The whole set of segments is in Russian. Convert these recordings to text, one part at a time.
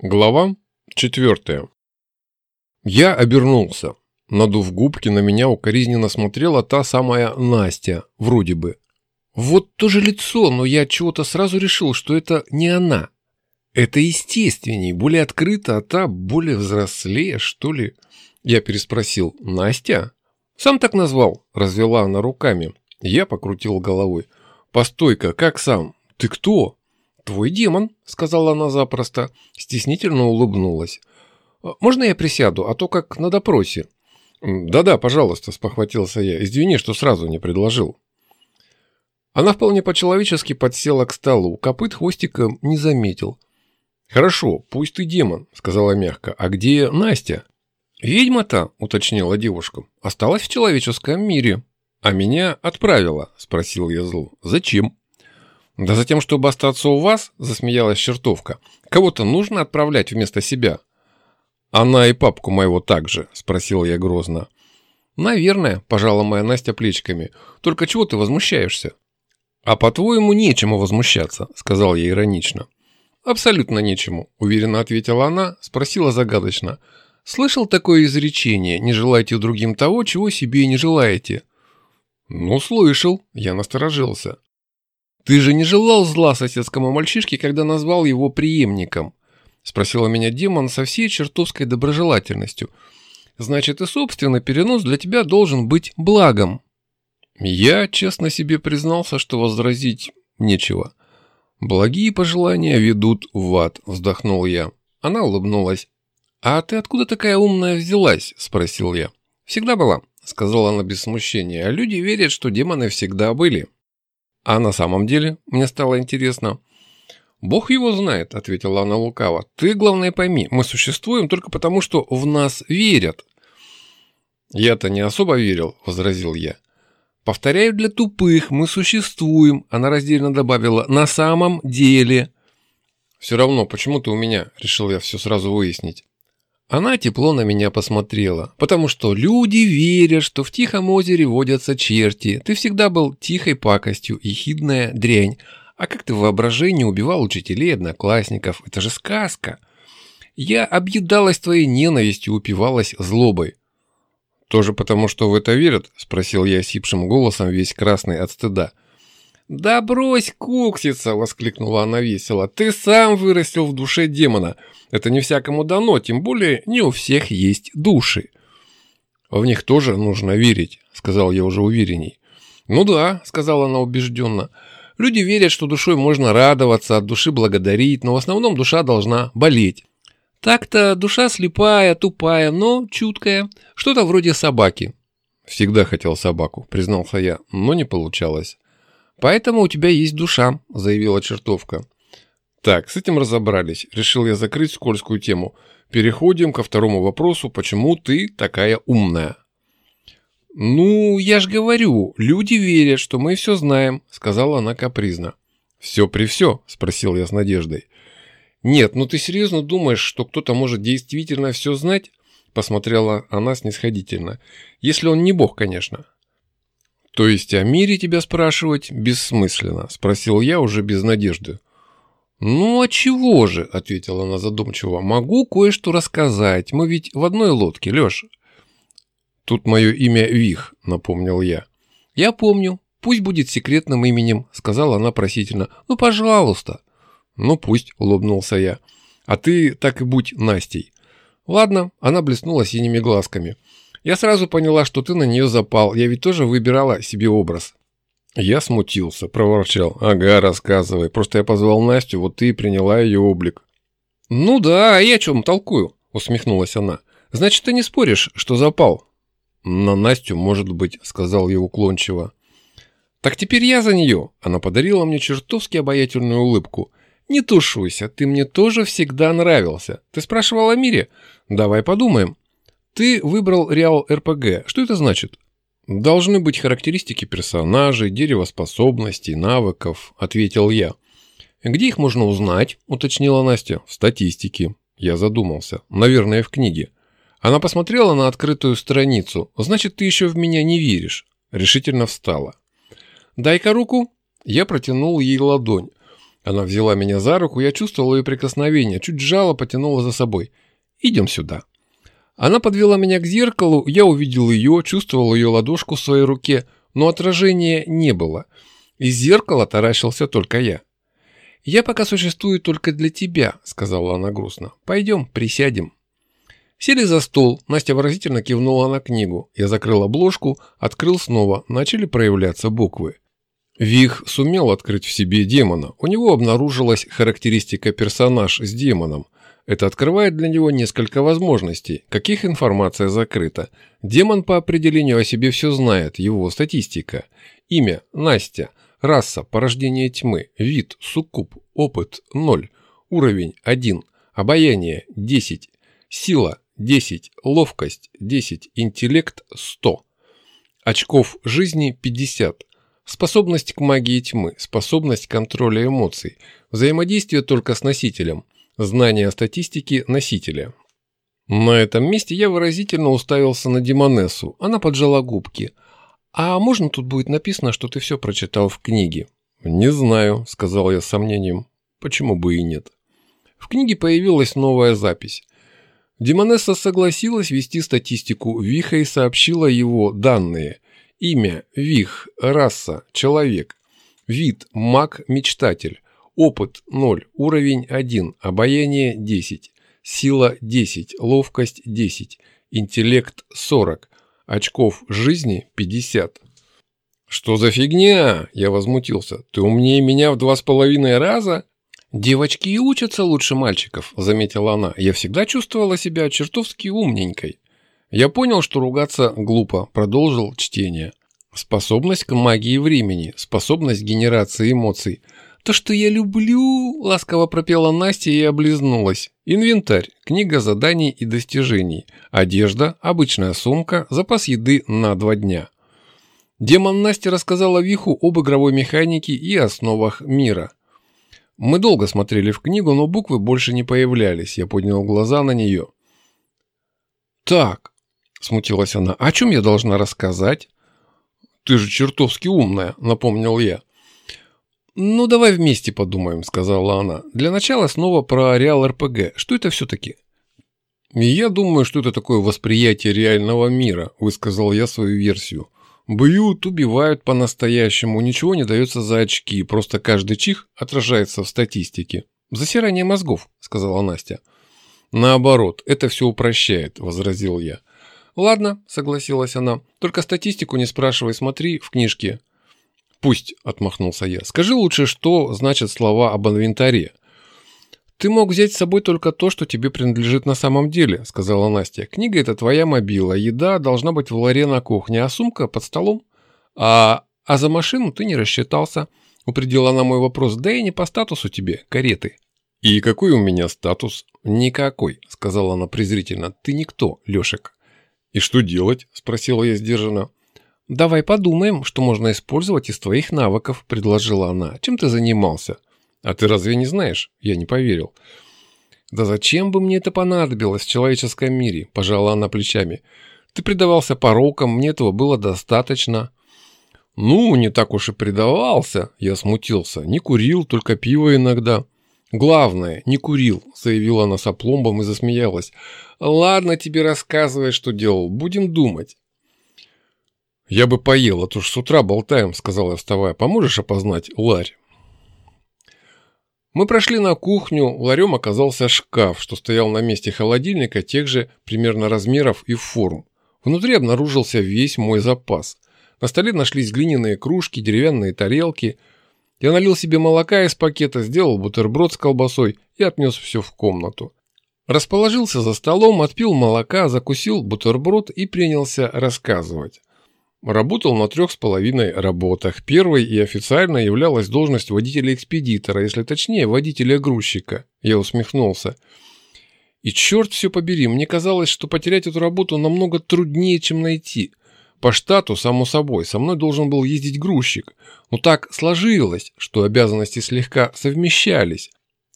Глава четвертая. Я обернулся. Надув губки, на меня укоризненно смотрела та самая Настя, вроде бы. Вот то же лицо, но я чего-то сразу решил, что это не она. Это естественней, более открыто, а та более взрослее, что ли. Я переспросил, Настя? Сам так назвал, развела она руками. Я покрутил головой. Постой-ка, как сам? Ты кто? «Твой демон», — сказала она запросто, стеснительно улыбнулась. «Можно я присяду, а то как на допросе?» «Да-да, пожалуйста», — спохватился я. «Извини, что сразу не предложил». Она вполне по-человечески подсела к столу, копыт хвостика не заметил. «Хорошо, пусть ты демон», — сказала мягко. «А где Настя?» «Ведьма-то», — уточнила девушка, — «осталась в человеческом мире». «А меня отправила?» — спросил я зло. «Зачем?» «Да затем, чтобы остаться у вас», – засмеялась чертовка. «Кого-то нужно отправлять вместо себя». «Она и папку моего также», – спросил я грозно. «Наверное», – пожала моя Настя плечиками. «Только чего ты возмущаешься?» «А по-твоему, нечему возмущаться», – сказал я иронично. «Абсолютно нечему», – уверенно ответила она, спросила загадочно. «Слышал такое изречение, не желайте другим того, чего себе не желаете?» «Ну, слышал», – я насторожился. «Ты же не желал зла соседскому мальчишке, когда назвал его преемником?» – спросила меня демон со всей чертовской доброжелательностью. «Значит, и собственный перенос для тебя должен быть благом». Я честно себе признался, что возразить нечего. «Благие пожелания ведут в ад», – вздохнул я. Она улыбнулась. «А ты откуда такая умная взялась?» – спросил я. «Всегда была», – сказала она без смущения. «Люди верят, что демоны всегда были». А на самом деле, мне стало интересно. «Бог его знает», — ответила она лукаво. «Ты, главное, пойми, мы существуем только потому, что в нас верят». «Я-то не особо верил», — возразил я. «Повторяю для тупых, мы существуем», — она раздельно добавила, — «на самом деле». «Все равно, почему ты у меня?» — решил я все сразу выяснить. Она тепло на меня посмотрела, потому что люди верят, что в Тихом озере водятся черти. Ты всегда был тихой пакостью и хидная дрянь. А как ты в воображении убивал учителей одноклассников? Это же сказка. Я объедалась твоей ненавистью, упивалась злобой. «Тоже потому, что в это верят?» – спросил я сипшим голосом, весь красный от стыда. «Да брось кукситься!» — воскликнула она весело. «Ты сам вырастил в душе демона. Это не всякому дано, тем более не у всех есть души». «В них тоже нужно верить», — сказал я уже уверенней. «Ну да», — сказала она убежденно. «Люди верят, что душой можно радоваться, от души благодарить, но в основном душа должна болеть. Так-то душа слепая, тупая, но чуткая. Что-то вроде собаки». «Всегда хотел собаку», — признался я, но не получалось. «Поэтому у тебя есть душа», — заявила чертовка. Так, с этим разобрались. Решил я закрыть скользкую тему. Переходим ко второму вопросу, почему ты такая умная? «Ну, я ж говорю, люди верят, что мы все знаем», — сказала она капризно. «Все при все?» — спросил я с надеждой. «Нет, ну ты серьезно думаешь, что кто-то может действительно все знать?» — посмотрела она снисходительно. «Если он не бог, конечно». «То есть о мире тебя спрашивать бессмысленно?» – спросил я уже без надежды. «Ну, а чего же?» – ответила она задумчиво. «Могу кое-что рассказать. Мы ведь в одной лодке, Леша». «Тут мое имя Вих», – напомнил я. «Я помню. Пусть будет секретным именем», – сказала она просительно. «Ну, пожалуйста». «Ну, пусть», – улыбнулся я. «А ты так и будь Настей». «Ладно», – она блеснула синими глазками. Я сразу поняла, что ты на нее запал. Я ведь тоже выбирала себе образ. Я смутился, проворчал. Ага, рассказывай. Просто я позвал Настю, вот ты и приняла ее облик. Ну да, а я чем толкую? Усмехнулась она. Значит, ты не споришь, что запал? На Настю, может быть, сказал я уклончиво. Так теперь я за нее. Она подарила мне чертовски обаятельную улыбку. Не тушуйся, ты мне тоже всегда нравился. Ты спрашивал о мире? Давай подумаем. Ты выбрал Реал РПГ. Что это значит? Должны быть характеристики персонажей, дерево способностей, навыков, ответил я. Где их можно узнать? уточнила Настя. В статистике. Я задумался. Наверное, в книге. Она посмотрела на открытую страницу. Значит, ты еще в меня не веришь. Решительно встала. Дай-ка руку. Я протянул ей ладонь. Она взяла меня за руку, я чувствовал ее прикосновение, чуть сжала, потянула за собой. «Идем сюда». Она подвела меня к зеркалу, я увидел ее, чувствовал ее ладошку в своей руке, но отражения не было. Из зеркала таращился только я. «Я пока существую только для тебя», — сказала она грустно. «Пойдем, присядем». Сели за стол, Настя выразительно кивнула на книгу. Я закрыл обложку, открыл снова, начали проявляться буквы. Вих сумел открыть в себе демона. У него обнаружилась характеристика персонаж с демоном. Это открывает для него несколько возможностей, каких информация закрыта. Демон по определению о себе все знает, его статистика. Имя – Настя. Раса – порождение тьмы. Вид – суккуб. Опыт – 0. Уровень – 1. Обаяние – 10. Сила 10, ловкость 10, интеллект 100. Очков жизни 50. Способность к магии тьмы, способность контроля эмоций, взаимодействие только с носителем, знание статистики носителя. На этом месте я выразительно уставился на Демонессу. Она поджала губки. «А можно тут будет написано, что ты все прочитал в книге?» «Не знаю», — сказал я с сомнением. «Почему бы и нет?» В книге появилась новая запись. Демонесса согласилась вести статистику Виха и сообщила его данные. Имя – Вих, раса – человек, вид – маг-мечтатель, опыт – 0, уровень – 1, обаяние – 10, сила – 10, ловкость – 10, интеллект – 40, очков жизни – 50. «Что за фигня?» – я возмутился. «Ты умнее меня в два с половиной раза?» «Девочки и учатся лучше мальчиков», – заметила она. «Я всегда чувствовала себя чертовски умненькой». Я понял, что ругаться глупо, продолжил чтение. Способность к магии времени, способность генерации эмоций. «То, что я люблю», – ласково пропела Настя и облизнулась. Инвентарь, книга заданий и достижений, одежда, обычная сумка, запас еды на два дня. Демон Настя рассказала Виху об игровой механике и основах мира – мы долго смотрели в книгу, но буквы больше не появлялись. Я поднял глаза на нее. «Так», — смутилась она, — «о чем я должна рассказать?» «Ты же чертовски умная», — напомнил я. «Ну, давай вместе подумаем», — сказала она. «Для начала снова про реал РПГ. Что это все-таки?» «Я думаю, что это такое восприятие реального мира», — высказал я свою версию. Бьют, убивают по-настоящему, ничего не дается за очки, просто каждый чих отражается в статистике. «Засирание мозгов», — сказала Настя. «Наоборот, это все упрощает», — возразил я. «Ладно», — согласилась она, — «только статистику не спрашивай, смотри в книжке». «Пусть», — отмахнулся я. «Скажи лучше, что значат слова об инвентаре». «Ты мог взять с собой только то, что тебе принадлежит на самом деле», — сказала Настя. «Книга — это твоя мобила, еда должна быть в ларе на кухне, а сумка под столом. А, а за машину ты не рассчитался», — упредила она мой вопрос. «Да и не по статусу тебе, кареты». «И какой у меня статус?» «Никакой», — сказала она презрительно. «Ты никто, Лешек». «И что делать?» — спросила я сдержанно. «Давай подумаем, что можно использовать из твоих навыков», — предложила она. «Чем ты занимался?» «А ты разве не знаешь?» Я не поверил. «Да зачем бы мне это понадобилось в человеческом мире?» – пожала она плечами. «Ты предавался порокам, мне этого было достаточно». «Ну, не так уж и предавался», – я смутился. «Не курил, только пиво иногда». «Главное, не курил», – заявила она с опломбом и засмеялась. «Ладно тебе рассказывай, что делал. Будем думать». «Я бы поел, а то ж с утра болтаем», – сказала я, вставая. «Поможешь опознать ларь?» Мы прошли на кухню, ларем оказался шкаф, что стоял на месте холодильника тех же примерно размеров и форм. Внутри обнаружился весь мой запас. На столе нашлись глиняные кружки, деревянные тарелки. Я налил себе молока из пакета, сделал бутерброд с колбасой и отнес все в комнату. Расположился за столом, отпил молока, закусил бутерброд и принялся рассказывать. Работал на трех с половиной работах. Первой и официально являлась должность водителя-экспедитора, если точнее, водителя-грузчика. Я усмехнулся. И черт все побери, мне казалось, что потерять эту работу намного труднее, чем найти. По штату, само собой, со мной должен был ездить грузчик. Но так сложилось, что обязанности слегка совмещались.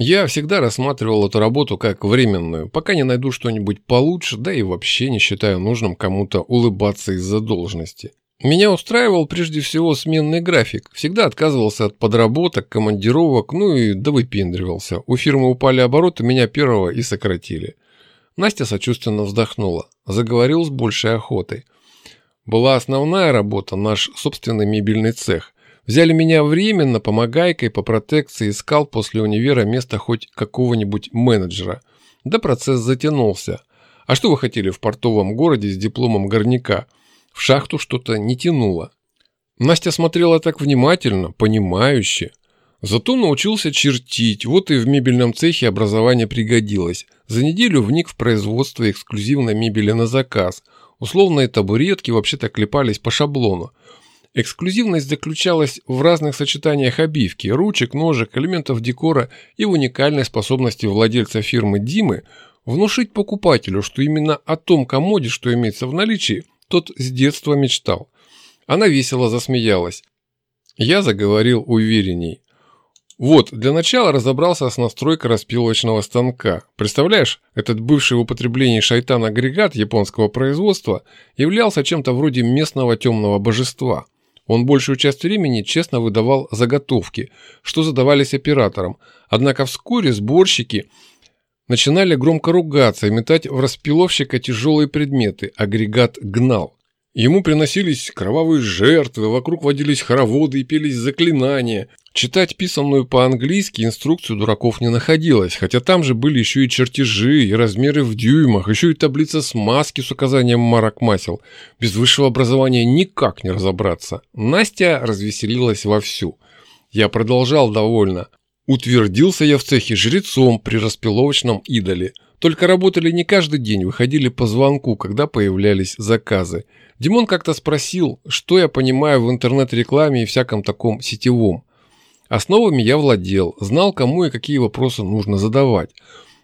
Я всегда рассматривал эту работу как временную, пока не найду что-нибудь получше, да и вообще не считаю нужным кому-то улыбаться из-за должности. Меня устраивал прежде всего сменный график. Всегда отказывался от подработок, командировок, ну и довыпендривался. У фирмы упали обороты, меня первого и сократили. Настя сочувственно вздохнула. Заговорил с большей охотой. Была основная работа, наш собственный мебельный цех. Взяли меня временно помогайкой по протекции, искал после универа место хоть какого-нибудь менеджера. Да процесс затянулся. А что вы хотели в портовом городе с дипломом горняка? В шахту что-то не тянуло. Настя смотрела так внимательно, понимающе. Зато научился чертить, вот и в мебельном цехе образование пригодилось. За неделю вник в производство эксклюзивной мебели на заказ. Условные табуретки вообще-то клепались по шаблону. Эксклюзивность заключалась в разных сочетаниях обивки, ручек, ножек, элементов декора и в уникальной способности владельца фирмы Димы внушить покупателю, что именно о том комоде, что имеется в наличии – тот с детства мечтал. Она весело засмеялась. Я заговорил уверенней. Вот, для начала разобрался с настройкой распиловочного станка. Представляешь, этот бывший в употреблении шайтан-агрегат японского производства являлся чем-то вроде местного темного божества. Он большую часть времени честно выдавал заготовки, что задавались операторам. Однако вскоре сборщики начинали громко ругаться и метать в распиловщика тяжелые предметы, агрегат гнал. Ему приносились кровавые жертвы, вокруг водились хороводы и пелись заклинания. Читать писанную по-английски инструкцию дураков не находилось, хотя там же были еще и чертежи, и размеры в дюймах, еще и таблица смазки с указанием марок масел. Без высшего образования никак не разобраться. Настя развеселилась вовсю. Я продолжал довольно. Утвердился я в цехе жрецом при распиловочном идоле. Только работали не каждый день, выходили по звонку, когда появлялись заказы. Димон как-то спросил, что я понимаю в интернет-рекламе и всяком таком сетевом. Основами я владел, знал, кому и какие вопросы нужно задавать.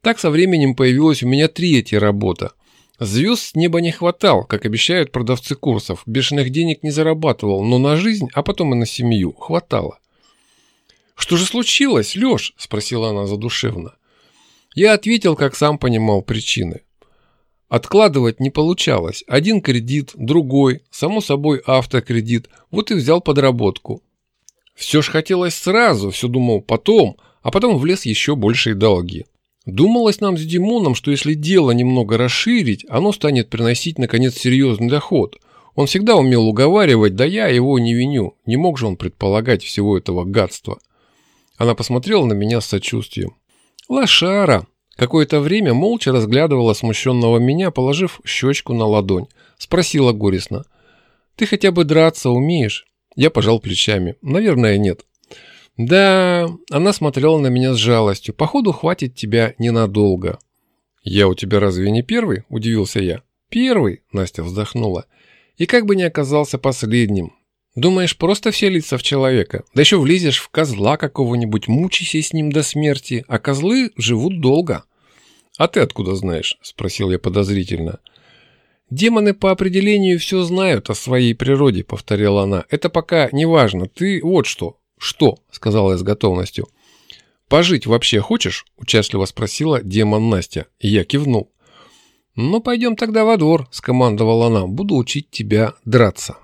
Так со временем появилась у меня третья работа. Звезд с неба не хватал, как обещают продавцы курсов. Бешеных денег не зарабатывал, но на жизнь, а потом и на семью хватало. «Что же случилось, Лёш?» – спросила она задушевно. Я ответил, как сам понимал причины. Откладывать не получалось. Один кредит, другой, само собой автокредит. Вот и взял подработку. Все ж хотелось сразу, все думал потом, а потом влез еще большие долги. Думалось нам с Димоном, что если дело немного расширить, оно станет приносить, наконец, серьезный доход. Он всегда умел уговаривать, да я его не виню. Не мог же он предполагать всего этого гадства. Она посмотрела на меня с сочувствием. «Лошара!» Какое-то время молча разглядывала смущенного меня, положив щечку на ладонь. Спросила горестно. «Ты хотя бы драться умеешь?» Я пожал плечами. «Наверное, нет». «Да...» Она смотрела на меня с жалостью. «Походу, хватит тебя ненадолго». «Я у тебя разве не первый?» – удивился я. «Первый?» – Настя вздохнула. «И как бы не оказался последним. Думаешь, просто вселиться в человека? Да еще влезешь в козла какого-нибудь, мучайся с ним до смерти, а козлы живут долго. А ты откуда знаешь? Спросил я подозрительно. Демоны по определению все знают о своей природе, повторила она. Это пока не важно. Ты вот что. Что? Сказала я с готовностью. Пожить вообще хочешь? Участливо спросила демон Настя. Я кивнул. «Ну, пойдем тогда во двор», – скомандовала она. «Буду учить тебя драться».